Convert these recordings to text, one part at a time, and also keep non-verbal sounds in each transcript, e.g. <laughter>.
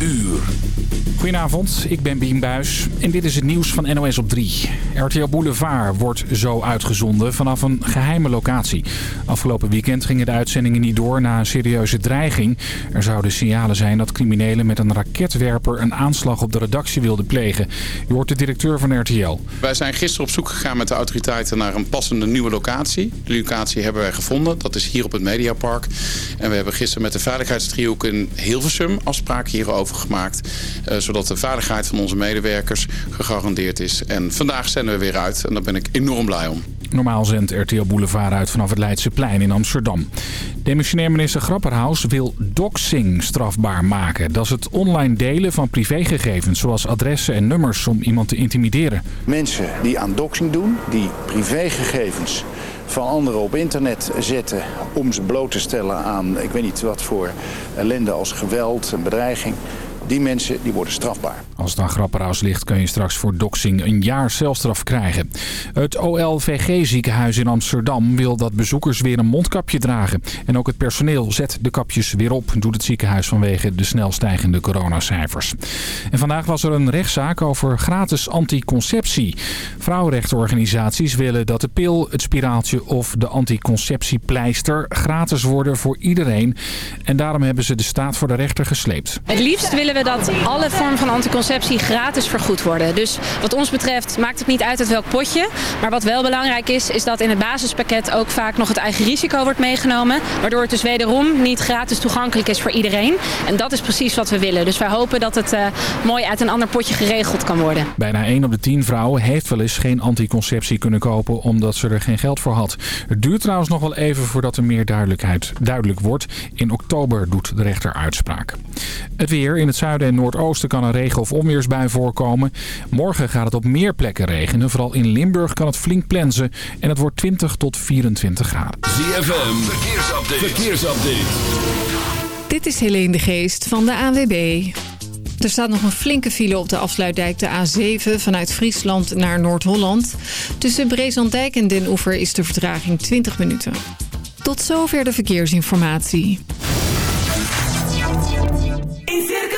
uur. Goedenavond, ik ben Bien Buis en dit is het nieuws van NOS op 3. RTL Boulevard wordt zo uitgezonden vanaf een geheime locatie. Afgelopen weekend gingen de uitzendingen niet door na een serieuze dreiging. Er zouden signalen zijn dat criminelen met een raketwerper een aanslag op de redactie wilden plegen. Je hoort de directeur van RTL. Wij zijn gisteren op zoek gegaan met de autoriteiten naar een passende nieuwe locatie. De locatie hebben wij gevonden, dat is hier op het Mediapark. En we hebben gisteren met de veiligheidstrioek in Hilversum afspraken hierover gemaakt. Uh, zodat de veiligheid van onze medewerkers gegarandeerd is. En vandaag zenden we weer uit en daar ben ik enorm blij om. Normaal zendt RTL Boulevard uit vanaf het Leidseplein in Amsterdam. Demissionair minister Grapperhaus wil doxing strafbaar maken. Dat is het online delen van privégegevens, zoals adressen en nummers om iemand te intimideren. Mensen die aan doxing doen, die privégegevens van anderen op internet zetten om ze bloot te stellen aan, ik weet niet wat voor ellende als geweld en bedreiging die mensen die worden strafbaar. Als het aan Grapperhaus ligt kun je straks voor doxing een jaar celstraf krijgen. Het OLVG ziekenhuis in Amsterdam wil dat bezoekers weer een mondkapje dragen. En ook het personeel zet de kapjes weer op, doet het ziekenhuis vanwege de snel stijgende coronacijfers. En vandaag was er een rechtszaak over gratis anticonceptie. Vrouwenrechtenorganisaties willen dat de pil, het spiraaltje of de anticonceptiepleister gratis worden voor iedereen. En daarom hebben ze de staat voor de rechter gesleept. Het liefst willen we dat alle vormen van anticonceptie gratis vergoed worden. Dus wat ons betreft maakt het niet uit uit welk potje. Maar wat wel belangrijk is, is dat in het basispakket ook vaak nog het eigen risico wordt meegenomen. Waardoor het dus wederom niet gratis toegankelijk is voor iedereen. En dat is precies wat we willen. Dus wij hopen dat het uh, mooi uit een ander potje geregeld kan worden. Bijna 1 op de 10 vrouwen heeft wel eens geen anticonceptie kunnen kopen omdat ze er geen geld voor had. Het duurt trouwens nog wel even voordat er meer duidelijkheid duidelijk wordt. In oktober doet de rechter uitspraak. Het weer in het zuiden en noordoosten kan een regen- of onweersbui voorkomen. Morgen gaat het op meer plekken regenen. Vooral in Limburg kan het flink plensen. En het wordt 20 tot 24 graden. ZFM, verkeersupdate. verkeersupdate. Dit is Helene de Geest van de ANWB. Er staat nog een flinke file op de afsluitdijk de A7 vanuit Friesland naar Noord-Holland. Tussen Brezandijk en Den Oever is de vertraging 20 minuten. Tot zover de verkeersinformatie. In Circus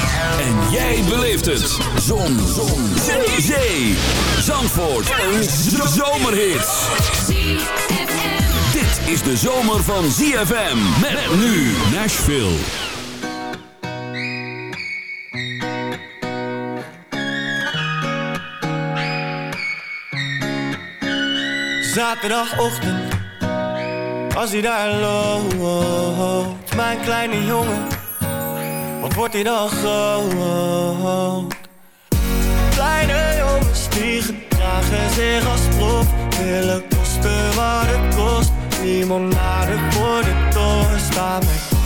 En jij beleeft het. Zon. Zon. Zee. Zee. Zandvoort. Een zomerhit. Dit is de zomer van ZFM. Met nu Nashville. Zaterdagochtend, als hij daar loopt, mijn kleine jongen, wat wordt hij dan groot? Kleine jongens die gedragen zich als prof, willen kosten wat het kost. Limonade voor de toren staan met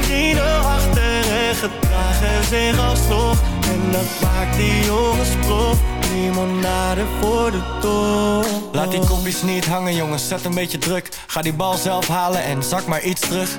vrienden achter en gedragen zich als toch. En dat maakt die jongens prof. Limonade voor de toren. Laat die kopjes niet hangen jongens, zet een beetje druk. Ga die bal zelf halen en zak maar iets terug.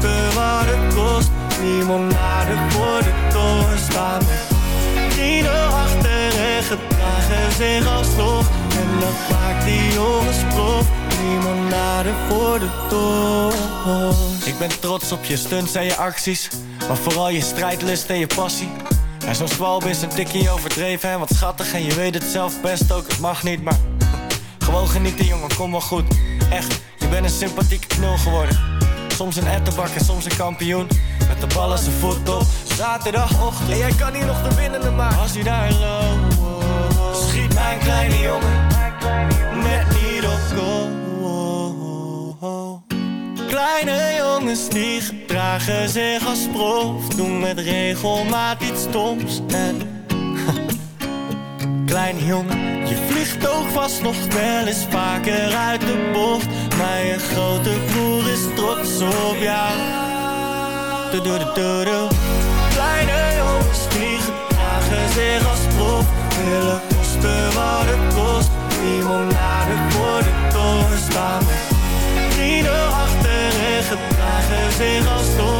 koste wat het kost. Limonade voor de doorstaan Vrienden achter en gedragen zich alsnog. En dat maakt die jongens prof. Limonade voor de toren Ik ben trots op je stunts en je acties. Maar vooral je strijdlust en je passie. En zo'n zwalb is een tikkie overdreven en wat schattig. En je weet het zelf best ook, het mag niet Maar gewoon genieten jongen, kom maar goed. Echt, je bent een sympathieke knul geworden. Soms een ettenbak en soms een kampioen. Met de bal als zijn voet op Zaterdagochtend. En jij kan hier nog de winnende maken. Als hij daar loopt. Schiet mijn kleine jongen. Net niet op goal. Kleine jongens die gedragen zich als prof. Doen met regelmaat iets stoms. En <laughs> Kleine jongen, je vliegt ook vast nog wel eens vaker uit de bocht Je grote broer is trots op jou. Doe doe doe doe Kleine jongens die gedragen zich als prof. Willen kosten wat het kost. Limonade voor de toren staan. Vrienden achter en gedragen zich alsnog En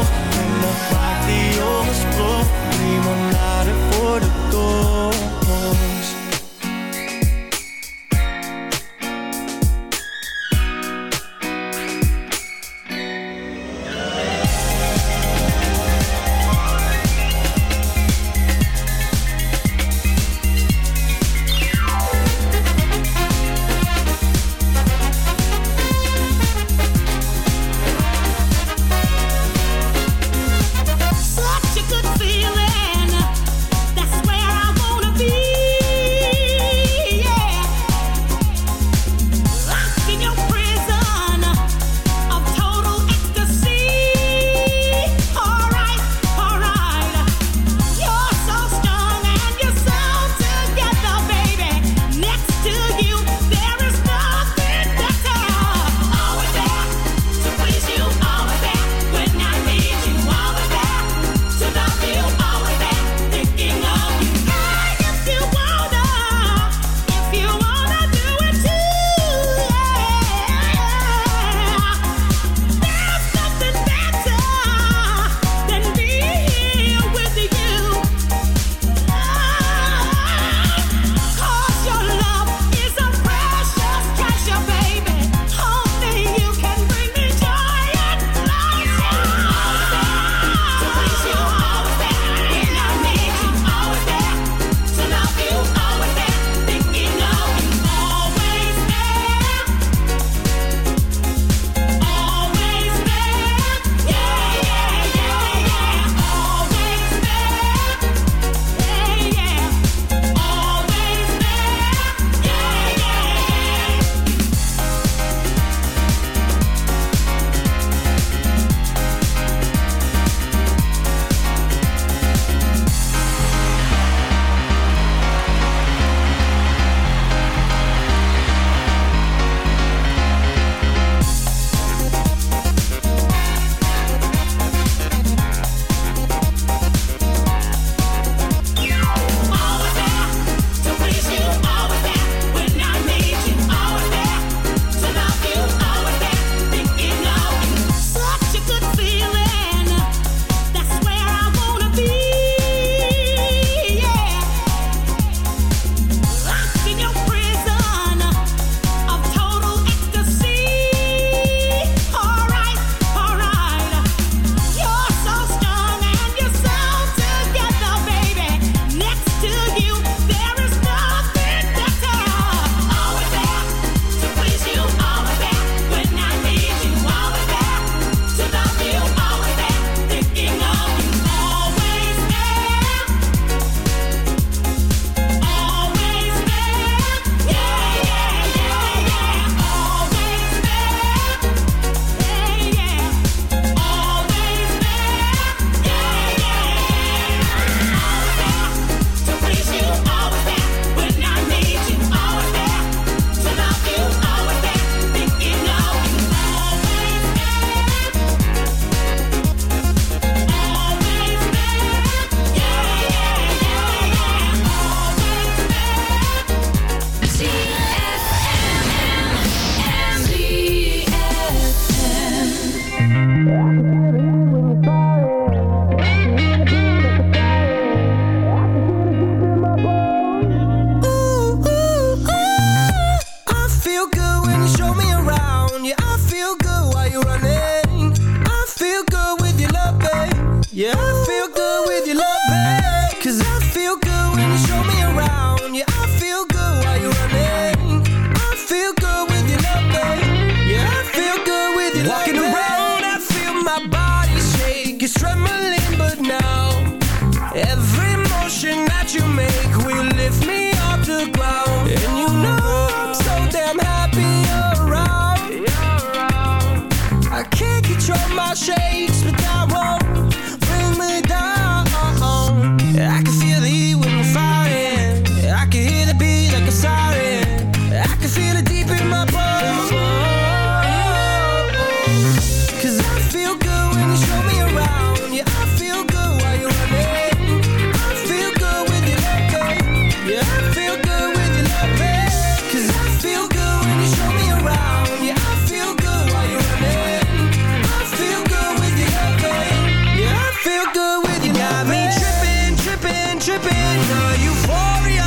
tripping, your euphoria.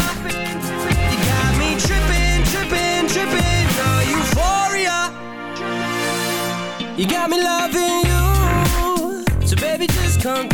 You got me tripping, tripping, tripping, your euphoria. You got me loving you, so baby just come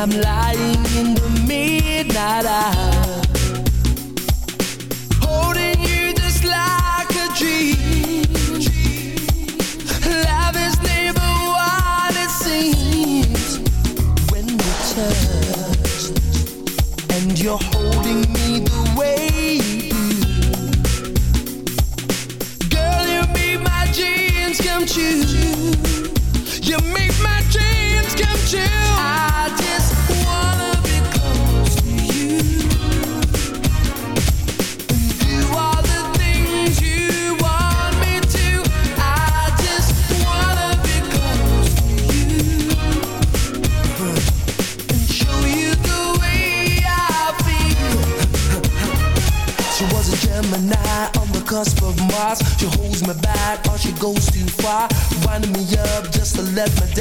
I'm lying in the midnight hour Holding you just like a dream. Love is never what it seems When we touch And your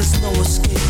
there's no escape.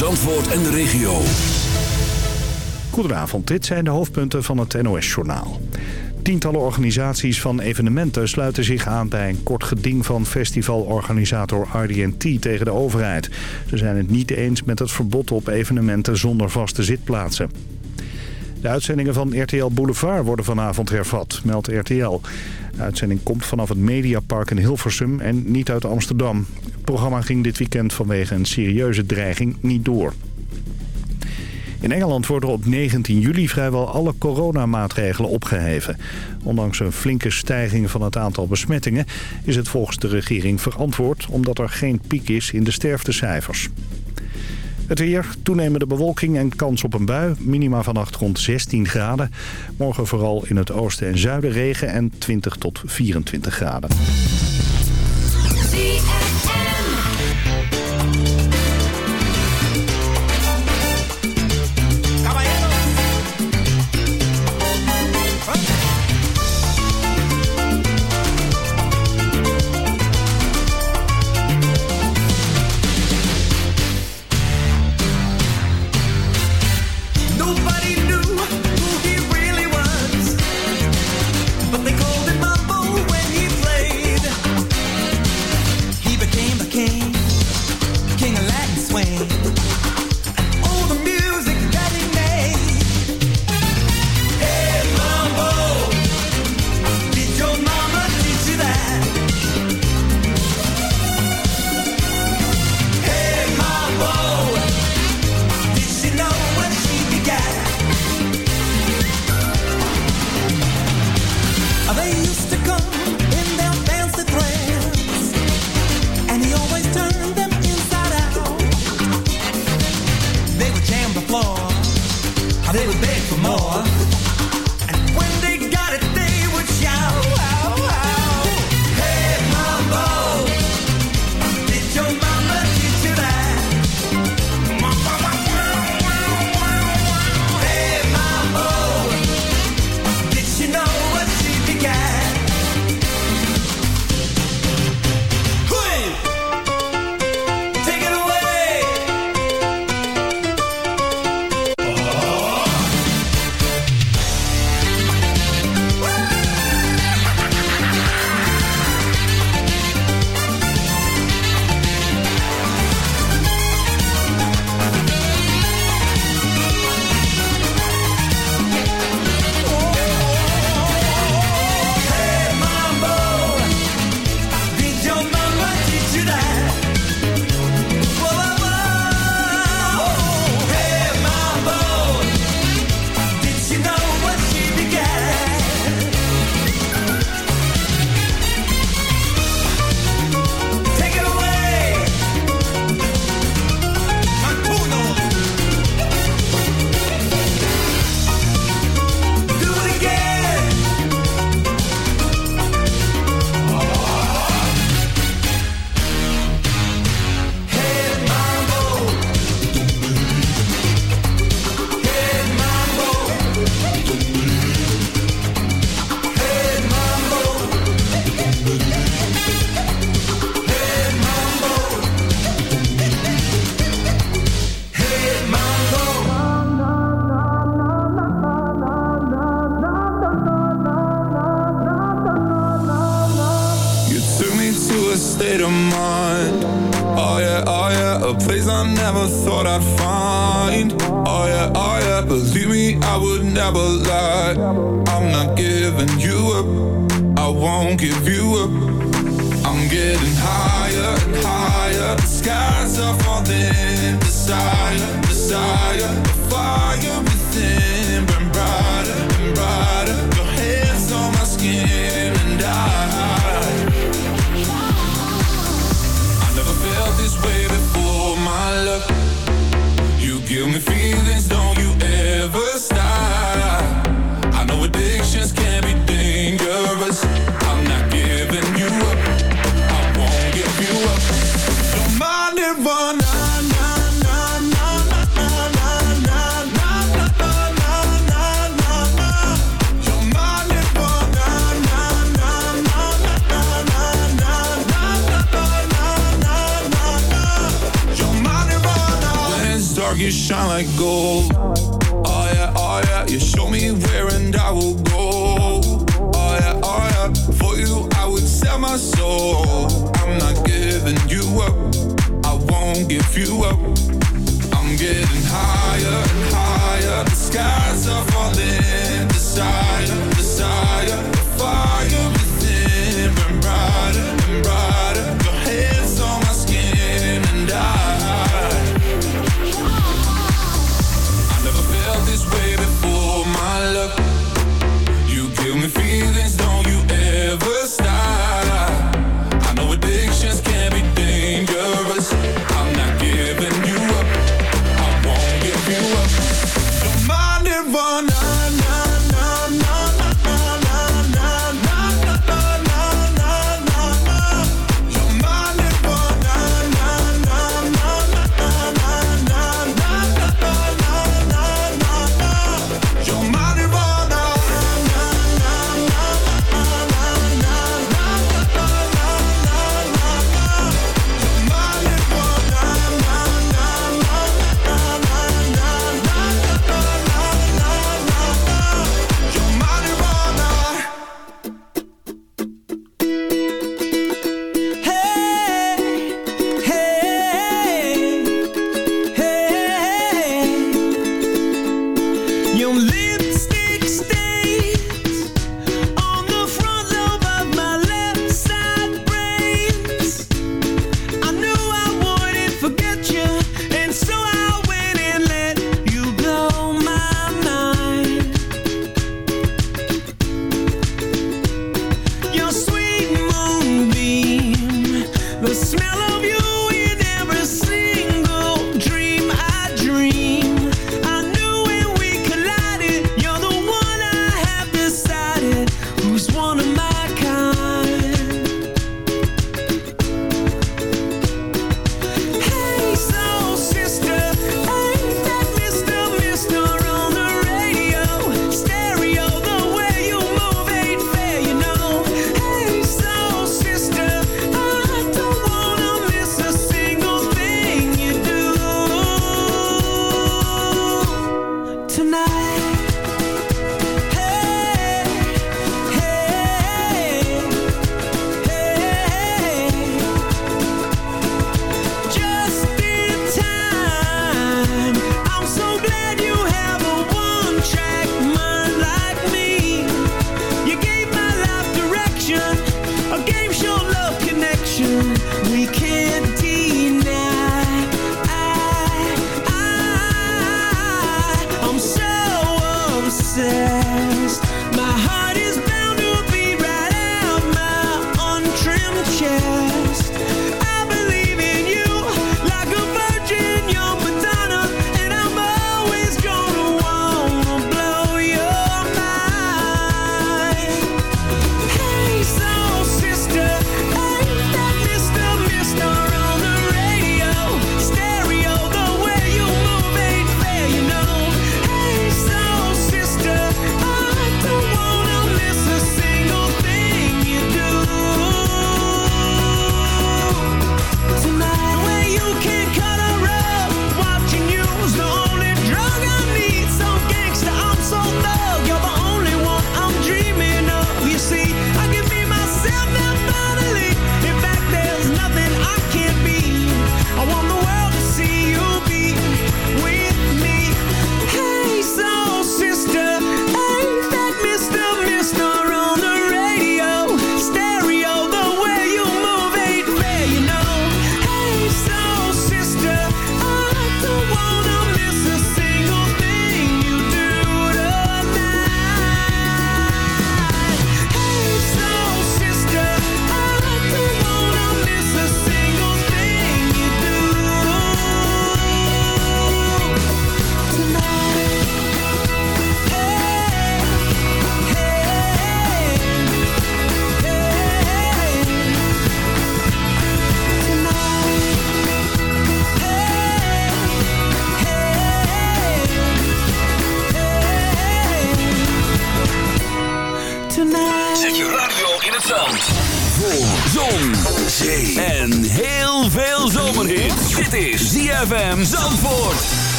Zandvoort en de regio. Goedenavond, dit zijn de hoofdpunten van het NOS-journaal. Tientallen organisaties van evenementen sluiten zich aan bij een kort geding van festivalorganisator RDT tegen de overheid. Ze zijn het niet eens met het verbod op evenementen zonder vaste zitplaatsen. De uitzendingen van RTL Boulevard worden vanavond hervat, meldt RTL. De uitzending komt vanaf het Mediapark in Hilversum en niet uit Amsterdam. Het programma ging dit weekend vanwege een serieuze dreiging niet door. In Engeland worden op 19 juli vrijwel alle coronamaatregelen opgeheven. Ondanks een flinke stijging van het aantal besmettingen is het volgens de regering verantwoord... omdat er geen piek is in de sterftecijfers. Het weer, toenemende bewolking en kans op een bui. Minima vannacht rond 16 graden. Morgen vooral in het oosten en zuiden regen en 20 tot 24 graden.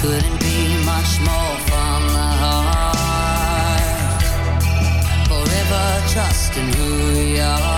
couldn't be much more from the heart. Forever trusting who you are.